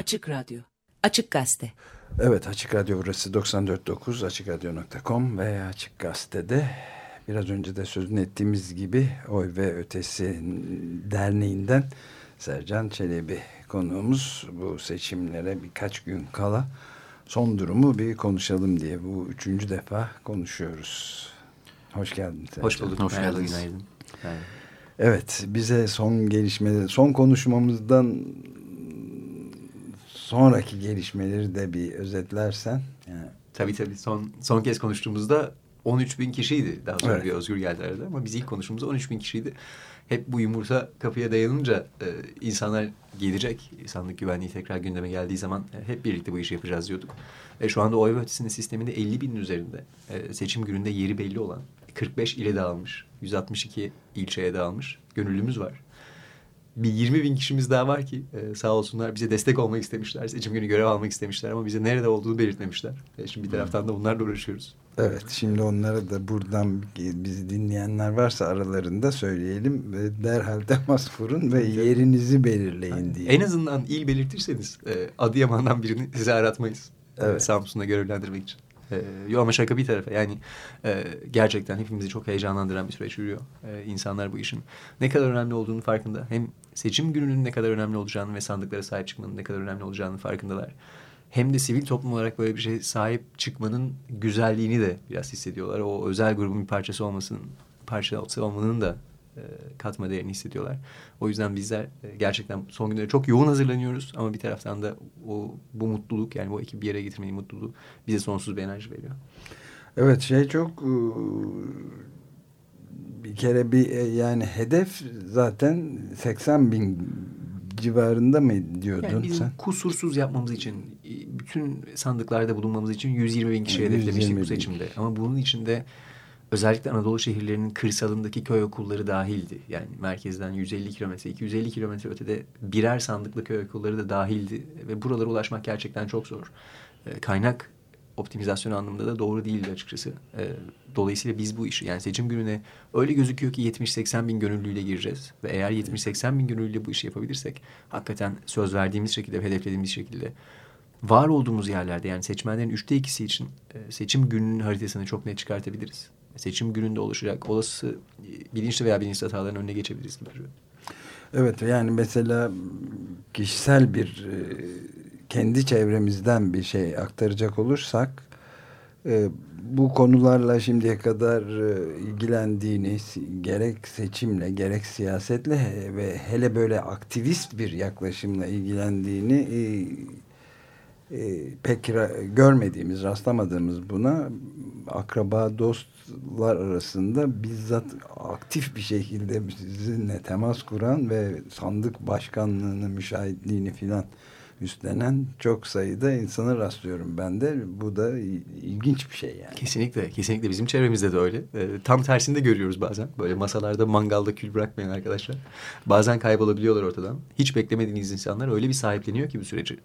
Açık Radyo, Açık Gazete. Evet Açık Radyo burası 94.9 AçıkRadyo.com ve Açık Gazete'de biraz önce de sözünü ettiğimiz gibi Oy ve Ötesi Derneği'nden Sercan Çelebi konuğumuz bu seçimlere birkaç gün kala son durumu bir konuşalım diye bu üçüncü defa konuşuyoruz. Hoş geldin. Sercan. Hoş bulduk. Hoş geldiniz. Günaydın. Evet bize son gelişmeleri son konuşmamızdan sonraki gelişmeleri de bir özetlersen. Yani. Tabii tabii son, son kez konuştuğumuzda 13 bin kişiydi. Daha sonra evet. bir Özgür geldi arada ama biz ilk konuştuğumuzda 13 bin kişiydi. Hep bu yumurta kapıya dayanınca e, insanlar gelecek. İnsanlık güvenliği tekrar gündeme geldiği zaman e, hep birlikte bu işi yapacağız diyorduk. E, şu anda oy ötesinin sisteminde 50 binin üzerinde e, seçim gününde yeri belli olan 45 ile dağılmış, 162 ilçeye dağılmış gönüllümüz var bir 20 bin kişimiz daha var ki e, sağ olsunlar bize destek olmak istemişler. Seçim günü görev almak istemişler ama bize nerede olduğunu belirtmemişler. E, şimdi bir taraftan da bunlarla uğraşıyoruz. Evet şimdi onlara da buradan bizi dinleyenler varsa aralarında söyleyelim ve derhal temas kurun ve yerinizi belirleyin diye. En azından il belirtirseniz e, Adıyaman'dan birini size aratmayız. E, evet. Samsun'a görevlendirmek için. E, yo ama şaka bir tarafa yani e, gerçekten hepimizi çok heyecanlandıran bir süreç yürüyor. E, insanlar bu işin ne kadar önemli olduğunu farkında. Hem seçim gününün ne kadar önemli olacağını ve sandıklara sahip çıkmanın ne kadar önemli olacağını farkındalar. Hem de sivil toplum olarak böyle bir şey sahip çıkmanın güzelliğini de biraz hissediyorlar. O özel grubun bir parçası olmasının, parçası olmanın da e, katma değerini hissediyorlar. O yüzden bizler e, gerçekten son günlere çok yoğun hazırlanıyoruz ama bir taraftan da o bu mutluluk yani bu ekibi bir yere getirmeyi mutluluğu bize sonsuz bir enerji veriyor. Evet şey çok e, bir kere bir yani hedef zaten 80 bin civarında mı diyordun yani bizim sen? kusursuz yapmamız için bütün sandıklarda bulunmamız için 120 bin kişi hedeflemiştik bu seçimde. Ama bunun içinde özellikle Anadolu şehirlerinin kırsalındaki köy okulları dahildi. Yani merkezden 150 kilometre, 250 kilometre ötede birer sandıklı köy okulları da dahildi. Ve buralara ulaşmak gerçekten çok zor. E, kaynak optimizasyon anlamında da doğru değildi açıkçası. E, dolayısıyla biz bu işi yani seçim gününe öyle gözüküyor ki 70-80 bin gönüllüyle gireceğiz. Ve eğer 70-80 bin gönüllüyle bu işi yapabilirsek hakikaten söz verdiğimiz şekilde, hedeflediğimiz şekilde var olduğumuz yerlerde yani seçmenlerin üçte ikisi için e, seçim gününün haritasını çok net çıkartabiliriz seçim gününde oluşacak olası bilinçli veya bilinçli hataların önüne geçebiliriz gibi. Evet yani mesela kişisel bir e, kendi çevremizden bir şey aktaracak olursak e, bu konularla şimdiye kadar e, ilgilendiğini gerek seçimle gerek siyasetle ve hele böyle aktivist bir yaklaşımla ilgilendiğini pek görmediğimiz, rastlamadığımız buna akraba, dostlar arasında bizzat aktif bir şekilde sizinle temas kuran ve sandık başkanlığını, müşahitliğini filan üstlenen çok sayıda insanı rastlıyorum ben de. Bu da ilginç bir şey yani. Kesinlikle, kesinlikle bizim çevremizde de öyle. E, tam tersinde görüyoruz bazen. Böyle masalarda mangalda kül bırakmayan arkadaşlar. Bazen kaybolabiliyorlar ortadan. Hiç beklemediğiniz insanlar öyle bir sahipleniyor ki bu süreci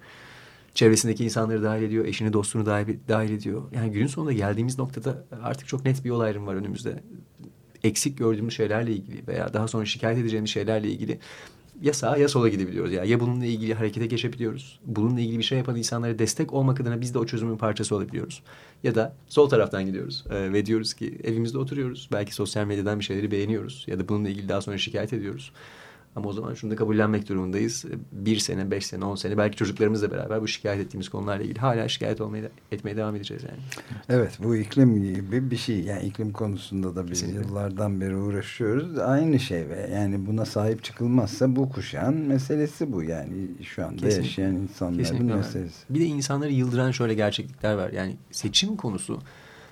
çevresindeki insanları dahil ediyor, eşini dostunu dahil, dahil ediyor. Yani günün sonunda geldiğimiz noktada artık çok net bir yol ayrımı var önümüzde. Eksik gördüğümüz şeylerle ilgili veya daha sonra şikayet edeceğimiz şeylerle ilgili ya sağa ya sola gidebiliyoruz. Ya, ya bununla ilgili harekete geçebiliyoruz. Bununla ilgili bir şey yapan insanlara destek olmak adına biz de o çözümün parçası olabiliyoruz. Ya da sol taraftan gidiyoruz ee, ve diyoruz ki evimizde oturuyoruz. Belki sosyal medyadan bir şeyleri beğeniyoruz ya da bununla ilgili daha sonra şikayet ediyoruz. Ama o zaman şunu da kabullenmek durumundayız. Bir sene, beş sene, on sene belki çocuklarımızla beraber bu şikayet ettiğimiz konularla ilgili hala şikayet olmaya, etmeye devam edeceğiz yani. Evet bu iklim gibi bir şey. Yani iklim konusunda da biz Kesinlikle. yıllardan beri uğraşıyoruz. Aynı şey ve yani buna sahip çıkılmazsa bu kuşağın meselesi bu. Yani şu anda Kesinlikle. yaşayan insanların Kesinlikle meselesi. Bir de insanları yıldıran şöyle gerçeklikler var. Yani seçim konusu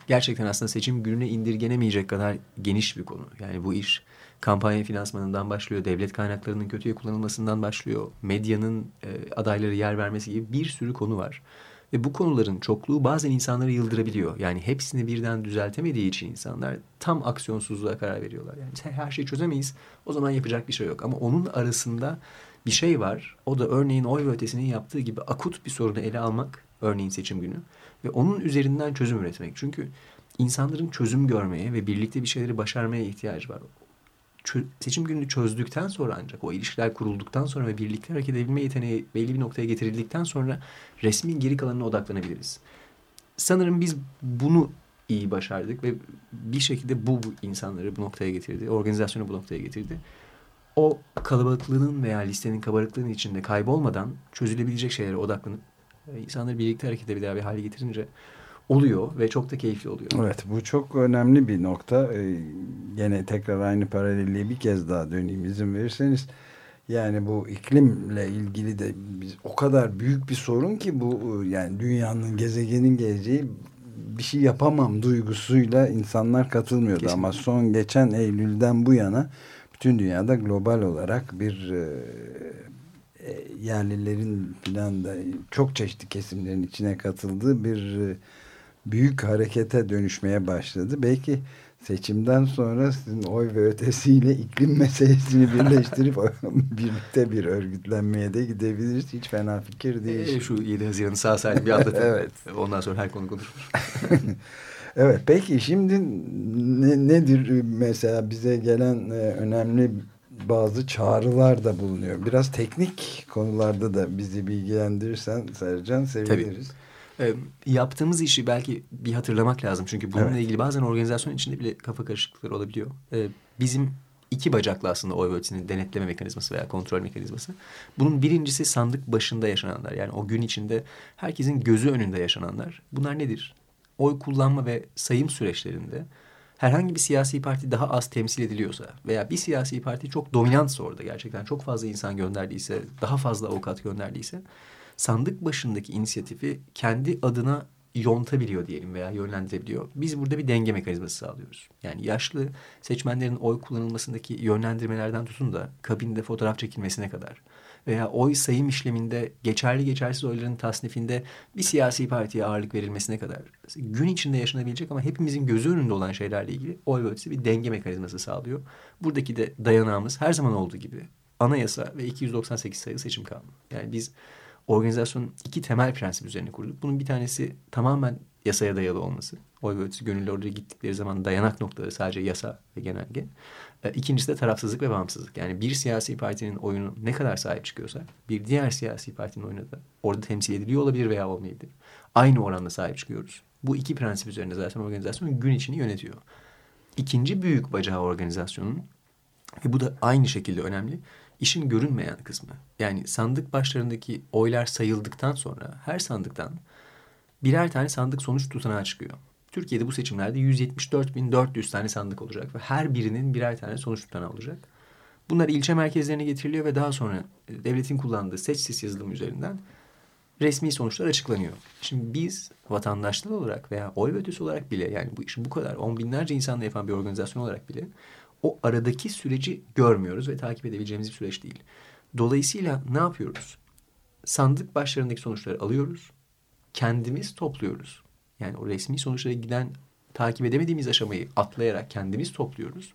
gerçekten aslında seçim gününe indirgenemeyecek kadar geniş bir konu. Yani bu iş kampanya finansmanından başlıyor, devlet kaynaklarının kötüye kullanılmasından başlıyor, medyanın e, adayları yer vermesi gibi bir sürü konu var. Ve bu konuların çokluğu bazen insanları yıldırabiliyor. Yani hepsini birden düzeltemediği için insanlar tam aksiyonsuzluğa karar veriyorlar. Yani her şeyi çözemeyiz, o zaman yapacak bir şey yok. Ama onun arasında bir şey var. O da örneğin oy ve ötesinin yaptığı gibi akut bir sorunu ele almak, örneğin seçim günü. Ve onun üzerinden çözüm üretmek. Çünkü insanların çözüm görmeye ve birlikte bir şeyleri başarmaya ihtiyacı var seçim gününü çözdükten sonra ancak o ilişkiler kurulduktan sonra ve birlikte hareket edebilme yeteneği belli bir noktaya getirildikten sonra resmin geri kalanına odaklanabiliriz. Sanırım biz bunu iyi başardık ve bir şekilde bu, bu insanları bu noktaya getirdi. Organizasyonu bu noktaya getirdi. O kalabalıklığının veya listenin kabarıklığının içinde kaybolmadan çözülebilecek şeylere odaklanıp insanları birlikte hareket edebilir bir hale getirince oluyor ve çok da keyifli oluyor. Evet bu çok önemli bir nokta. Ee, gene tekrar aynı paralelliği bir kez daha döneyim izin verirseniz. Yani bu iklimle ilgili de biz, o kadar büyük bir sorun ki bu yani dünyanın gezegenin geleceği bir şey yapamam duygusuyla insanlar katılmıyordu Kesinlikle. ama son geçen Eylül'den bu yana bütün dünyada global olarak bir e, e yerlilerin falan da çok çeşitli kesimlerin içine katıldığı bir e, büyük harekete dönüşmeye başladı. Belki seçimden sonra sizin oy ve ötesiyle iklim meselesini birleştirip birlikte bir örgütlenmeye de gidebiliriz. Hiç fena fikir değil. E, şu 7 Haziran'ı sağ salim bir atlatalım. evet. Ondan sonra her konu konuşulur. evet peki şimdi ne, nedir mesela bize gelen e, önemli bazı çağrılar da bulunuyor. Biraz teknik konularda da bizi bilgilendirirsen Sercan seviniriz. Tabii. E, yaptığımız işi belki bir hatırlamak lazım. Çünkü bununla evet. ilgili bazen organizasyon içinde bile kafa karışıklıkları olabiliyor. E, bizim iki bacaklı aslında oy ölçüsünün denetleme mekanizması veya kontrol mekanizması. Bunun birincisi sandık başında yaşananlar. Yani o gün içinde herkesin gözü önünde yaşananlar. Bunlar nedir? Oy kullanma ve sayım süreçlerinde herhangi bir siyasi parti daha az temsil ediliyorsa veya bir siyasi parti çok dominantsa orada gerçekten çok fazla insan gönderdiyse, daha fazla avukat gönderdiyse sandık başındaki inisiyatifi kendi adına yontabiliyor diyelim veya yönlendirebiliyor. Biz burada bir denge mekanizması sağlıyoruz. Yani yaşlı seçmenlerin oy kullanılmasındaki yönlendirmelerden tutun da kabinde fotoğraf çekilmesine kadar veya oy sayım işleminde geçerli geçersiz oyların tasnifinde bir siyasi partiye ağırlık verilmesine kadar gün içinde yaşanabilecek ama hepimizin gözü önünde olan şeylerle ilgili oy bölgesi bir denge mekanizması sağlıyor. Buradaki de dayanağımız her zaman olduğu gibi anayasa ve 298 sayılı seçim kanunu. Yani biz organizasyonun iki temel prensip üzerine kurduk. Bunun bir tanesi tamamen yasaya dayalı olması. Oy ve ötesi gönüllü oraya gittikleri zaman dayanak noktaları sadece yasa ve genelge. E, ikincisi de tarafsızlık ve bağımsızlık. Yani bir siyasi partinin oyunu ne kadar sahip çıkıyorsa bir diğer siyasi partinin oyunu da orada temsil ediliyor olabilir veya olmayabilir. Aynı oranda sahip çıkıyoruz. Bu iki prensip üzerine zaten organizasyon gün içini yönetiyor. İkinci büyük bacağı organizasyonun ve bu da aynı şekilde önemli işin görünmeyen kısmı. Yani sandık başlarındaki oylar sayıldıktan sonra her sandıktan birer tane sandık sonuç tutanağı çıkıyor. Türkiye'de bu seçimlerde 174.400 tane sandık olacak ve her birinin birer tane sonuç tutanağı olacak. Bunlar ilçe merkezlerine getiriliyor ve daha sonra e, devletin kullandığı seçsiz yazılım üzerinden resmi sonuçlar açıklanıyor. Şimdi biz vatandaşlar olarak veya oy ötesi olarak bile yani bu işi bu kadar on binlerce insanla yapan bir organizasyon olarak bile o aradaki süreci görmüyoruz ve takip edebileceğimiz bir süreç değil. Dolayısıyla ne yapıyoruz? Sandık başlarındaki sonuçları alıyoruz. Kendimiz topluyoruz. Yani o resmi sonuçlara giden takip edemediğimiz aşamayı atlayarak kendimiz topluyoruz.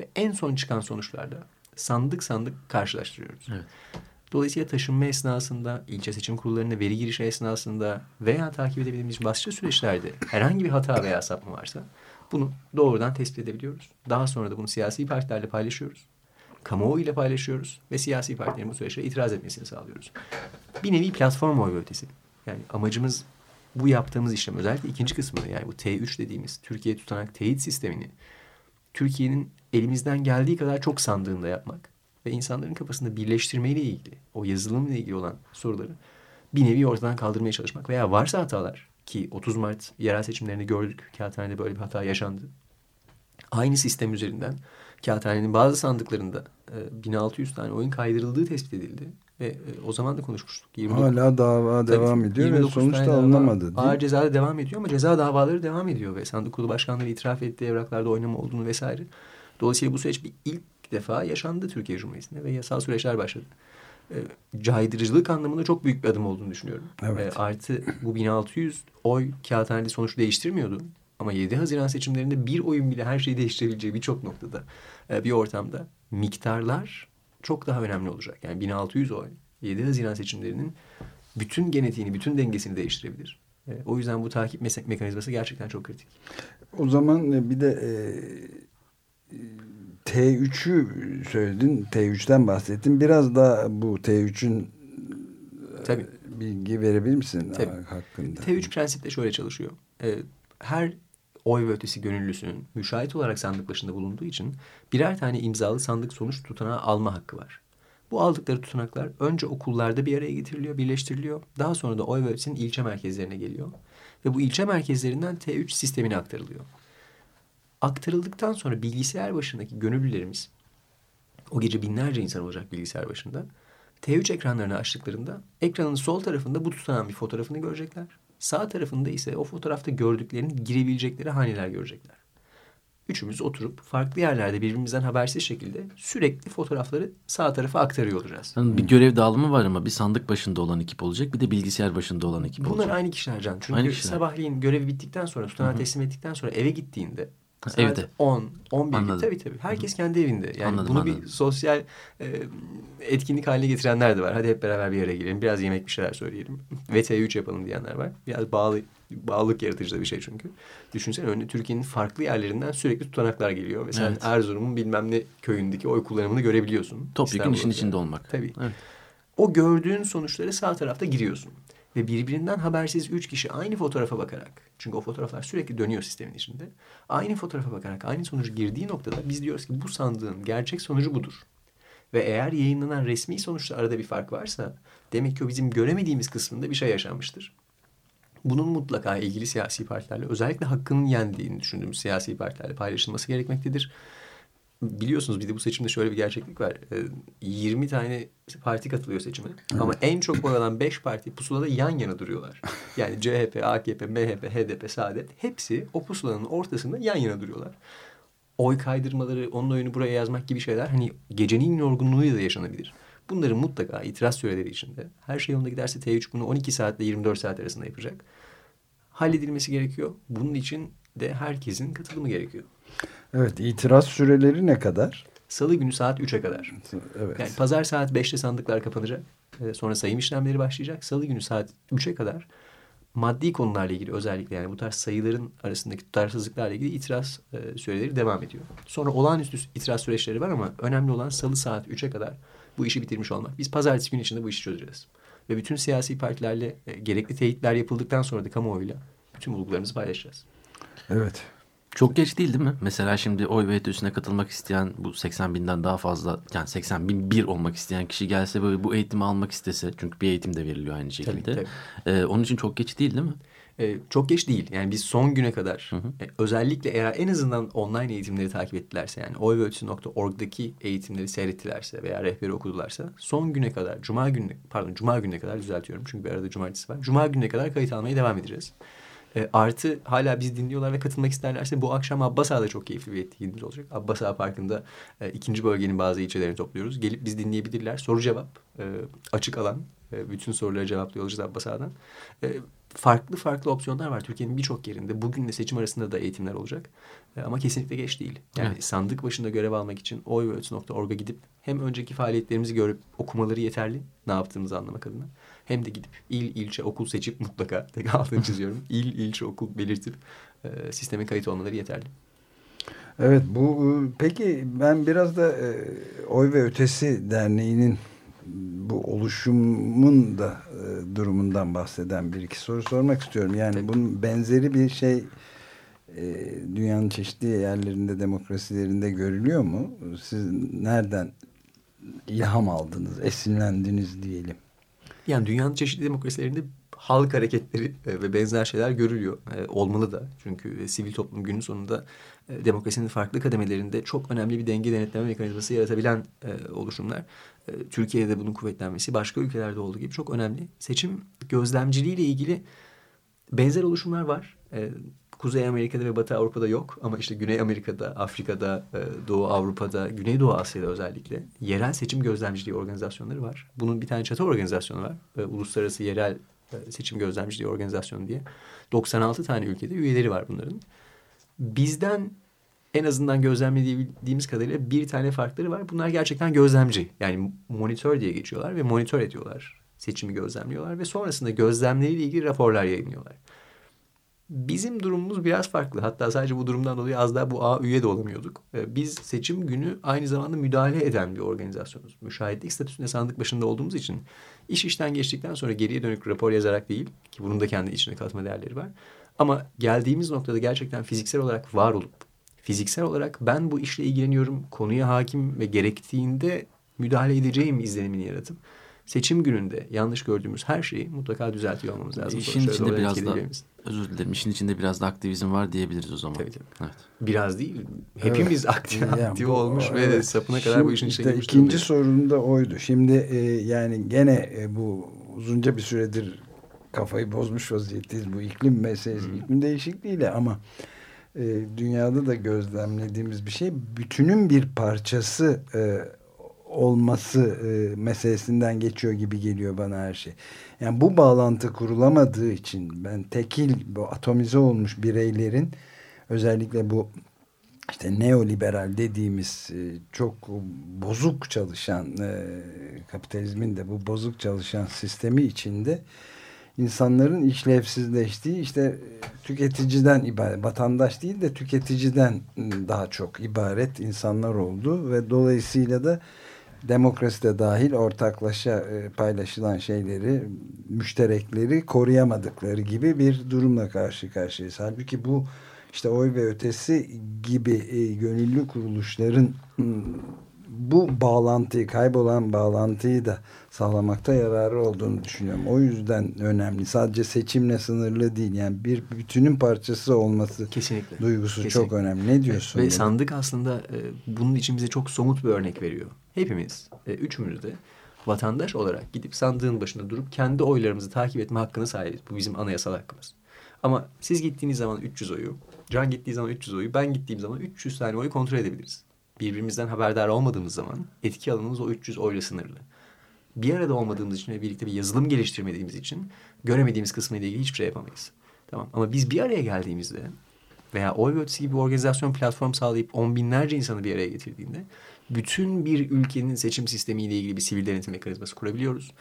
Ve en son çıkan sonuçlarda sandık sandık karşılaştırıyoruz. Evet. Dolayısıyla taşınma esnasında, ilçe seçim kurullarına veri girişi esnasında veya takip edebildiğimiz başka süreçlerde herhangi bir hata veya sapma varsa bunu doğrudan tespit edebiliyoruz. Daha sonra da bunu siyasi partilerle paylaşıyoruz. Kamuoyu ile paylaşıyoruz ve siyasi partilerin bu süreçte itiraz etmesini sağlıyoruz. Bir nevi platform oy ötesi. Yani amacımız bu yaptığımız işlem özellikle ikinci kısmını yani bu T3 dediğimiz Türkiye tutanak teyit sistemini Türkiye'nin elimizden geldiği kadar çok sandığında yapmak ve insanların kafasında birleştirmeyle ilgili o yazılımla ilgili olan soruları bir nevi ortadan kaldırmaya çalışmak veya varsa hatalar ki 30 Mart yerel seçimlerini gördük. Kağıthane'de böyle bir hata yaşandı. Aynı sistem üzerinden Kağıthane'nin bazı sandıklarında e, 1600 tane oyun kaydırıldığı tespit edildi. Ve e, o zaman da konuşmuştuk. 29, Hala dava tabii, devam ediyor ve sonuçta alınamadı. Ağır cezada devam ediyor ama ceza davaları devam ediyor. Ve sandık kurulu başkanları itiraf ettiği evraklarda oynama olduğunu vesaire. Dolayısıyla bu süreç bir ilk defa yaşandı Türkiye Cumhuriyeti'nde ve yasal süreçler başladı e, caydırıcılık anlamında çok büyük bir adım olduğunu düşünüyorum. Evet. E, artı bu 1600 oy kağıthanede sonuç değiştirmiyordu. Ama 7 Haziran seçimlerinde bir oyun bile her şeyi değiştirebileceği birçok noktada e, bir ortamda miktarlar çok daha önemli olacak. Yani 1600 oy 7 Haziran seçimlerinin bütün genetiğini, bütün dengesini değiştirebilir. E, o yüzden bu takip mekanizması gerçekten çok kritik. O zaman e, bir de e, T3'ü söyledin. T3'ten bahsettin. Biraz da bu T3'ün Tabii. bilgi verebilir misin Tabii. hakkında? T3 prensiple şöyle çalışıyor. Her oy ve ötesi gönüllüsünün müşahit olarak sandık başında bulunduğu için birer tane imzalı sandık sonuç tutanağı alma hakkı var. Bu aldıkları tutanaklar önce okullarda bir araya getiriliyor, birleştiriliyor. Daha sonra da oy ve ötesinin ilçe merkezlerine geliyor. Ve bu ilçe merkezlerinden T3 sistemine aktarılıyor. Aktarıldıktan sonra bilgisayar başındaki gönüllülerimiz, o gece binlerce insan olacak bilgisayar başında, T3 ekranlarını açtıklarında ekranın sol tarafında bu tutanağın bir fotoğrafını görecekler. Sağ tarafında ise o fotoğrafta gördüklerini girebilecekleri haneler görecekler. Üçümüz oturup farklı yerlerde birbirimizden habersiz şekilde sürekli fotoğrafları sağ tarafa aktarıyor olacağız. Yani bir görev dağılımı var ama bir sandık başında olan ekip olacak bir de bilgisayar başında olan ekip Bunlar olacak. aynı kişiler Can. Çünkü Aynı kişiler. sabahleyin görevi bittikten sonra tutanağı teslim ettikten sonra eve gittiğinde saat evde. 10, 11 gibi Anladım. tabii tabii. Herkes kendi evinde. Yani Anladım, bunu anladım. bir sosyal e, etkinlik haline getirenler de var. Hadi hep beraber bir yere girelim. Biraz yemek bir şeyler söyleyelim. Ve T3 yapalım diyenler var. Biraz bağlı bağlılık yaratıcı da bir şey çünkü. Düşünsene önüne Türkiye'nin farklı yerlerinden sürekli tutanaklar geliyor. Ve sen Evet. Erzurum'un bilmem ne köyündeki oy kullanımını görebiliyorsun. Topyekun işin içinde olmak. Tabii. Evet. O gördüğün sonuçları sağ tarafta giriyorsun. Ve birbirinden habersiz üç kişi aynı fotoğrafa bakarak, çünkü o fotoğraflar sürekli dönüyor sistemin içinde. Aynı fotoğrafa bakarak aynı sonucu girdiği noktada biz diyoruz ki bu sandığın gerçek sonucu budur. Ve eğer yayınlanan resmi sonuçta arada bir fark varsa demek ki o bizim göremediğimiz kısmında bir şey yaşanmıştır. Bunun mutlaka ilgili siyasi partilerle özellikle hakkının yendiğini düşündüğümüz siyasi partilerle paylaşılması gerekmektedir. Biliyorsunuz bir de bu seçimde şöyle bir gerçeklik var. Ee, 20 tane parti katılıyor seçime. Ama en çok oy alan 5 parti pusulada yan yana duruyorlar. Yani CHP, AKP, MHP, HDP, Saadet hepsi o pusulanın ortasında yan yana duruyorlar. Oy kaydırmaları, onun oyunu buraya yazmak gibi şeyler hani gecenin yorgunluğuyla da yaşanabilir. Bunların mutlaka itiraz süreleri içinde. Her şey yolunda giderse T3 bunu 12 saatle 24 saat arasında yapacak. Halledilmesi gerekiyor. Bunun için de herkesin katılımı gerekiyor. Evet itiraz süreleri ne kadar? Salı günü saat 3'e kadar. Evet. Yani pazar saat 5'te sandıklar kapanacak. Ee, Sonra sayım işlemleri başlayacak. Salı günü saat 3'e kadar maddi konularla ilgili özellikle yani bu tarz sayıların arasındaki tutarsızlıklarla ilgili itiraz e, süreleri devam ediyor. Sonra olağanüstü itiraz süreçleri var ama önemli olan salı saat 3'e kadar bu işi bitirmiş olmak. Biz pazartesi günü içinde bu işi çözeceğiz. Ve bütün siyasi partilerle e, gerekli teyitler yapıldıktan sonra da kamuoyuyla bütün bulgularımızı paylaşacağız. Evet. Çok geç değil değil mi? Mesela şimdi oy ve katılmak isteyen bu 80 binden daha fazla yani 80 bin bir olmak isteyen kişi gelse böyle bu eğitimi almak istese çünkü bir eğitim de veriliyor aynı şekilde. tabii. Ee, onun için çok geç değil değil mi? Ee, çok geç değil. Yani biz son güne kadar e, özellikle eğer en azından online eğitimleri takip ettilerse yani oyveötesi.org'daki eğitimleri seyrettilerse veya rehberi okudularsa son güne kadar cuma gününe pardon cuma gününe kadar düzeltiyorum çünkü bir arada cumartesi var. Cuma gününe kadar kayıt almaya devam edeceğiz. E, artı hala bizi dinliyorlar ve katılmak isterlerse bu akşam Abbas Ağa'da çok keyifli bir etkinliğimiz olacak. Abbas Ağa Parkı'nda e, ikinci bölgenin bazı ilçelerini topluyoruz. Gelip biz dinleyebilirler. Soru cevap, e, açık alan. E, bütün soruları cevaplıyor olacağız Abbas Ağa'dan. E, farklı farklı opsiyonlar var Türkiye'nin birçok yerinde. Bugünle seçim arasında da eğitimler olacak. E, ama kesinlikle geç değil. Yani Evet. sandık başında görev almak için oyveötesi.org'a gidip hem önceki faaliyetlerimizi görüp okumaları yeterli ne yaptığımızı anlamak adına. Hem de gidip il, ilçe, okul seçip mutlaka tek altını çiziyorum. il, ilçe, okul belirtip e, sisteme kayıt olmaları yeterli. Evet bu e, peki ben biraz da e, Oy ve Ötesi Derneği'nin bu oluşumun da e, durumundan bahseden bir iki soru sormak istiyorum. Yani Tabii. bunun benzeri bir şey e, dünyanın çeşitli yerlerinde demokrasilerinde görülüyor mu? Siz nereden ilham aldınız, esinlendiniz diyelim. Yani dünyanın çeşitli demokrasilerinde halk hareketleri e, ve benzer şeyler görülüyor. E, olmalı da. Çünkü e, sivil toplum günün sonunda demokrasinin farklı kademelerinde çok önemli bir denge denetleme mekanizması yaratabilen oluşumlar. Türkiye'de bunun kuvvetlenmesi başka ülkelerde olduğu gibi çok önemli. Seçim gözlemciliğiyle ilgili benzer oluşumlar var. Kuzey Amerika'da ve Batı Avrupa'da yok ama işte Güney Amerika'da, Afrika'da, e, Doğu Avrupa'da, Güneydoğu Asya'da özellikle yerel seçim gözlemciliği organizasyonları var. Bunun bir tane çatı organizasyonu var. E, Uluslararası Yerel e, Seçim Gözlemciliği Organizasyonu diye. 96 tane ülkede üyeleri var bunların. Bizden en azından gözlemlediğimiz kadarıyla bir tane farkları var. Bunlar gerçekten gözlemci. Yani monitör diye geçiyorlar ve monitör ediyorlar. Seçimi gözlemliyorlar ve sonrasında gözlemleriyle ilgili raporlar yayınlıyorlar. Bizim durumumuz biraz farklı. Hatta sadece bu durumdan dolayı az daha bu A üye de olamıyorduk. Ee, biz seçim günü aynı zamanda müdahale eden bir organizasyonuz. Müşahitlik statüsünde sandık başında olduğumuz için iş işten geçtikten sonra geriye dönük rapor yazarak değil ki bunun da kendi içine katma değerleri var. Ama geldiğimiz noktada gerçekten fiziksel olarak var olup fiziksel olarak ben bu işle ilgileniyorum, konuya hakim ve gerektiğinde müdahale edeceğim izlenimini yaratıp seçim gününde yanlış gördüğümüz her şeyi mutlaka düzeltiyor olmamız lazım. İşin içinde biraz da. Özür dilerim. İşin içinde biraz da aktivizm var diyebiliriz o zaman. Tabii, tabii. Evet. Biraz değil. Hepimiz aktif, Yani aktif bu- olmuş ve evet. sapına kadar Şimdi bu işin içine işte girmiş ikinci sorun da oydu. Şimdi e, yani gene e, bu uzunca bir süredir kafayı bozmuş vaziyetteyiz bu iklim meselesi, iklim değişikliğiyle ama e, dünyada da gözlemlediğimiz bir şey bütünün bir parçası e, olması e, meselesinden geçiyor gibi geliyor bana her şey. Yani bu bağlantı kurulamadığı için ben tekil bu atomize olmuş bireylerin özellikle bu işte neoliberal dediğimiz e, çok bozuk çalışan e, kapitalizmin de bu bozuk çalışan sistemi içinde insanların işlevsizleştiği işte e, tüketiciden ibaret vatandaş değil de tüketiciden ıı, daha çok ibaret insanlar oldu ve dolayısıyla da demokrasi de dahil ortaklaşa e, paylaşılan şeyleri müşterekleri koruyamadıkları gibi bir durumla karşı karşıyayız. Halbuki bu işte oy ve ötesi gibi e, gönüllü kuruluşların ım, bu bağlantıyı kaybolan bağlantıyı da sağlamakta yararı olduğunu düşünüyorum. O yüzden önemli. Sadece seçimle sınırlı değil. Yani bir bütünün parçası olması Kesinlikle. duygusu Kesinlikle. çok önemli. Ne diyorsun? Ve buna? sandık aslında e, bunun için bize çok somut bir örnek veriyor. Hepimiz, e, üçümüz de vatandaş olarak gidip sandığın başında durup kendi oylarımızı takip etme hakkına sahibiz. Bu bizim anayasal hakkımız. Ama siz gittiğiniz zaman 300 oyu, Can gittiği zaman 300 oyu, ben gittiğim zaman 300 tane oyu kontrol edebiliriz. Birbirimizden haberdar olmadığımız zaman etki alanımız o 300 oyla sınırlı. Bir arada olmadığımız için ve birlikte bir yazılım geliştirmediğimiz için göremediğimiz kısmıyla ilgili hiçbir şey yapamayız. Tamam ama biz bir araya geldiğimizde veya oy ve ötesi gibi bir organizasyon platform sağlayıp on binlerce insanı bir araya getirdiğinde bütün bir ülkenin seçim sistemiyle ilgili bir sivil denetim mekanizması kurabiliyoruz.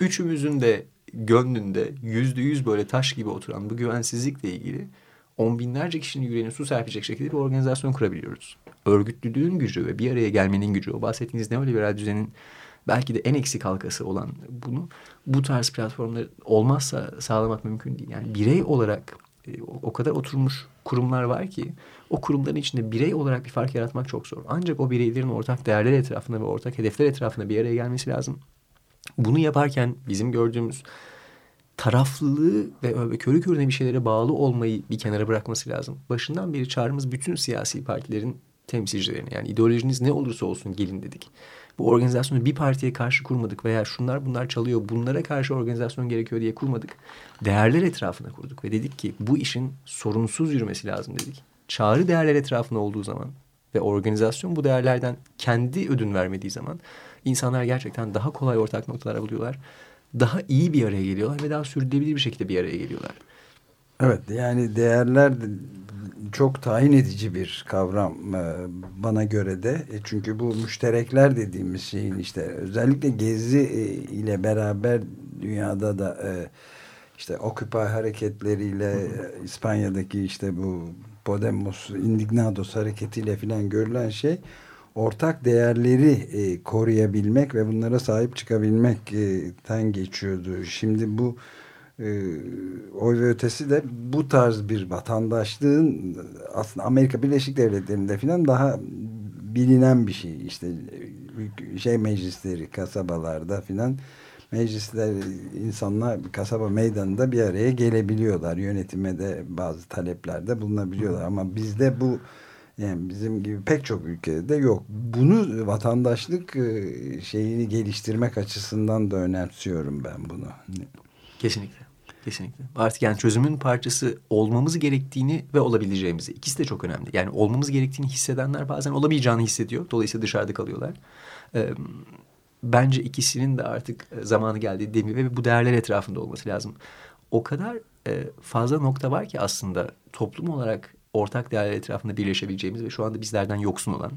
Üçümüzün de gönlünde yüzde yüz böyle taş gibi oturan bu güvensizlikle ilgili on binlerce kişinin yüreğine su serpecek şekilde bir organizasyon kurabiliyoruz. Örgütlülüğün gücü ve bir araya gelmenin gücü, o bahsettiğiniz neoliberal düzenin belki de en eksik halkası olan bunu bu tarz platformlar olmazsa sağlamak mümkün değil. Yani birey olarak e, o- o kadar oturmuş kurumlar var ki o kurumların içinde birey olarak bir fark yaratmak çok zor. Ancak o bireylerin ortak değerler etrafında ve ortak hedefler etrafında bir araya gelmesi lazım. Bunu yaparken bizim gördüğümüz taraflılığı ve körü körüne bir şeylere bağlı olmayı bir kenara bırakması lazım. Başından beri çağrımız bütün siyasi partilerin temsilcilerine yani ideolojiniz ne olursa olsun gelin dedik. Bu organizasyonu bir partiye karşı kurmadık veya şunlar bunlar çalıyor bunlara karşı organizasyon gerekiyor diye kurmadık. Değerler etrafına kurduk ve dedik ki bu işin sorunsuz yürümesi lazım dedik. Çağrı değerler etrafında olduğu zaman ve organizasyon bu değerlerden kendi ödün vermediği zaman insanlar gerçekten daha kolay ortak noktalara buluyorlar. Daha iyi bir araya geliyorlar ve daha sürdürülebilir bir şekilde bir araya geliyorlar. Evet yani değerler de çok tayin edici bir kavram e, bana göre de. E, Çünkü bu müşterekler dediğimiz şeyin işte özellikle Gezi e, ile beraber dünyada da işte Occupy hareketleriyle İspanya'daki işte bu Podemos, Indignados hareketiyle filan görülen şey ortak değerleri e, koruyabilmek ve bunlara sahip çıkabilmekten geçiyordu. Şimdi bu e, oy ve ötesi de bu tarz bir vatandaşlığın aslında Amerika Birleşik Devletleri'nde filan daha bilinen bir şey. İşte e, şey meclisleri kasabalarda filan meclisler insanlar kasaba meydanında bir araya gelebiliyorlar. Yönetime de bazı taleplerde bulunabiliyorlar. Ama bizde bu yani bizim gibi pek çok ülkede de yok. Bunu vatandaşlık e, şeyini geliştirmek açısından da önemsiyorum ben bunu. Kesinlikle. Kesinlikle. Artık yani çözümün parçası olmamız gerektiğini ve olabileceğimizi. İkisi de çok önemli. Yani olmamız gerektiğini hissedenler bazen olamayacağını hissediyor. Dolayısıyla dışarıda kalıyorlar. Bence ikisinin de artık zamanı geldiği demi ve bu değerler etrafında olması lazım. O kadar e, fazla nokta var ki aslında toplum olarak ortak değerler etrafında birleşebileceğimiz ve şu anda bizlerden yoksun olan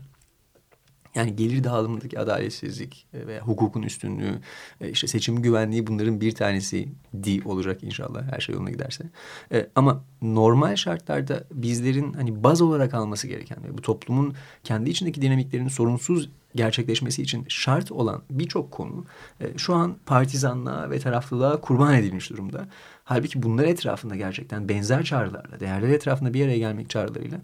Yani gelir dağılımındaki adaletsizlik e, veya hukukun üstünlüğü, e, işte seçim güvenliği bunların bir tanesi di olacak inşallah her şey yoluna giderse. E, ama normal şartlarda bizlerin hani baz olarak alması gereken ve bu toplumun kendi içindeki dinamiklerinin sorunsuz gerçekleşmesi için şart olan birçok konu şu an partizanlığa ve taraflılığa kurban edilmiş durumda. Halbuki bunlar etrafında gerçekten benzer çağrılarla, değerler etrafında bir araya gelmek çağrılarıyla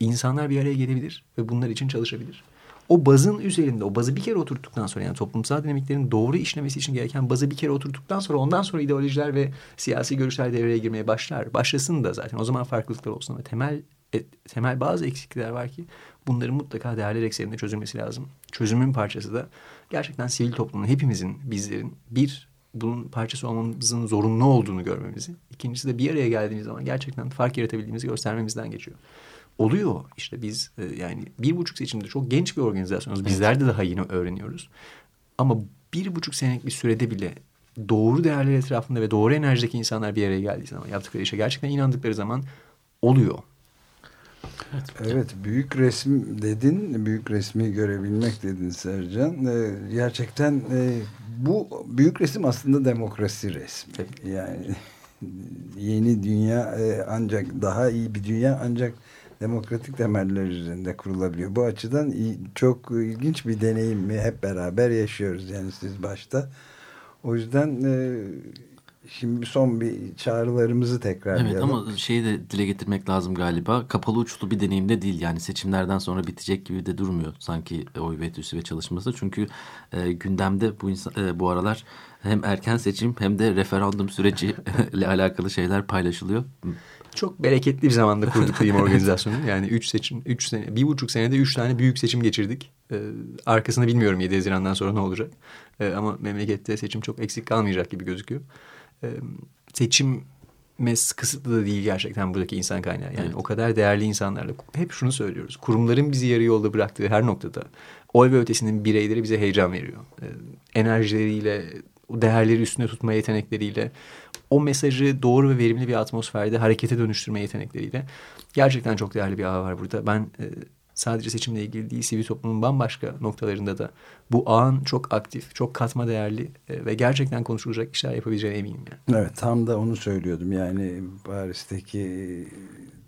insanlar bir araya gelebilir ve bunlar için çalışabilir o bazın üzerinde o bazı bir kere oturttuktan sonra yani toplumsal dinamiklerin doğru işlemesi için gereken bazı bir kere oturttuktan sonra ondan sonra ideolojiler ve siyasi görüşler devreye girmeye başlar. Başlasın da zaten o zaman farklılıklar olsun ama temel e, temel bazı eksiklikler var ki bunların mutlaka değerler ekseninde çözülmesi lazım. Çözümün parçası da gerçekten sivil toplumun hepimizin bizlerin bir bunun parçası olmamızın zorunlu olduğunu görmemizi. İkincisi de bir araya geldiğimiz zaman gerçekten fark yaratabildiğimizi göstermemizden geçiyor oluyor. İşte biz e, yani bir buçuk seçimde çok genç bir organizasyonuz. Bizler de daha yeni öğreniyoruz. Ama bir buçuk senelik bir sürede bile doğru değerler etrafında ve doğru enerjideki insanlar bir araya geldiği zaman yaptıkları işe gerçekten inandıkları zaman oluyor. Evet, evet büyük resim dedin, büyük resmi görebilmek dedin Sercan. Ee, gerçekten e, bu büyük resim aslında demokrasi resmi. Yani yeni dünya e, ancak daha iyi bir dünya ancak demokratik temeller üzerinde kurulabiliyor. Bu açıdan çok ilginç bir deneyimi hep beraber yaşıyoruz yani siz başta. O yüzden e, şimdi son bir çağrılarımızı tekrarlayalım. Evet ama şeyi de dile getirmek lazım galiba. Kapalı uçlu bir deneyimde değil yani seçimlerden sonra bitecek gibi de durmuyor sanki oy ve ve çalışması. Çünkü e, gündemde bu insan, e, bu aralar hem erken seçim hem de referandum süreci ile alakalı şeyler paylaşılıyor çok bereketli bir zamanda kurduk diyeyim organizasyonu. Yani üç seçim, üç sene, bir buçuk senede üç tane büyük seçim geçirdik. Ee, arkasını bilmiyorum 7 Haziran'dan sonra ne olacak. Ee, ama memlekette seçim çok eksik kalmayacak gibi gözüküyor. Ee, seçim mes kısıtlı da değil gerçekten buradaki insan kaynağı. Yani evet. o kadar değerli insanlarla hep şunu söylüyoruz. Kurumların bizi yarı yolda bıraktığı her noktada oy ve ötesinin bireyleri bize heyecan veriyor. Ee, enerjileriyle, o değerleri üstünde tutma yetenekleriyle o mesajı doğru ve verimli bir atmosferde harekete dönüştürme yetenekleriyle gerçekten çok değerli bir ağ var burada. Ben e, sadece seçimle ilgili değil sivil toplumun bambaşka noktalarında da bu ağın çok aktif, çok katma değerli e, ve gerçekten konuşulacak işler yapabileceğine eminim. Yani. Evet tam da onu söylüyordum yani Paris'teki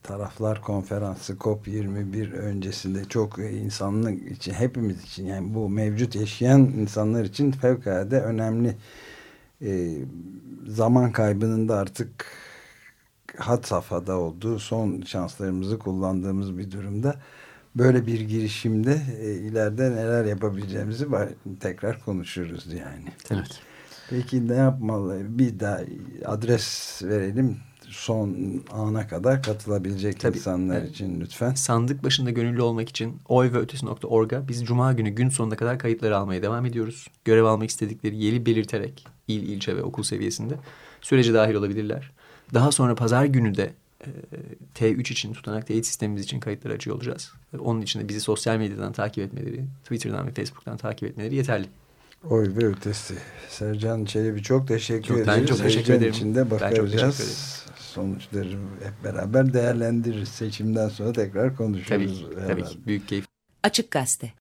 taraflar konferansı COP21 öncesinde çok insanlık için hepimiz için yani bu mevcut yaşayan insanlar için fevkalade önemli e, zaman kaybının da artık hat safhada olduğu son şanslarımızı kullandığımız bir durumda böyle bir girişimde e, ileride neler yapabileceğimizi var, tekrar konuşuruz yani. Evet. Peki ne yapmalı? Bir daha adres verelim son ana kadar katılabilecek Tabii, insanlar evet. için lütfen. Sandık başında gönüllü olmak için oy ve ötesi.org'a biz Cuma günü gün sonuna kadar kayıtları almaya devam ediyoruz. Görev almak istedikleri yeri belirterek il, ilçe ve okul seviyesinde sürece dahil olabilirler. Daha sonra pazar günü de e, T3 için tutanak teyit sistemimiz için kayıtları açıyor olacağız. Onun için de bizi sosyal medyadan takip etmeleri, Twitter'dan ve Facebook'tan takip etmeleri yeterli. Oy ve ötesi. Sercan Çelebi çok teşekkür çok, ederiz. Ben çok teşekkür ederim. içinde bakacağız. Sonuçları hep beraber değerlendiririz. Seçimden sonra tekrar konuşuruz. Tabii, tabii ki. Büyük keyif. Açık Gazete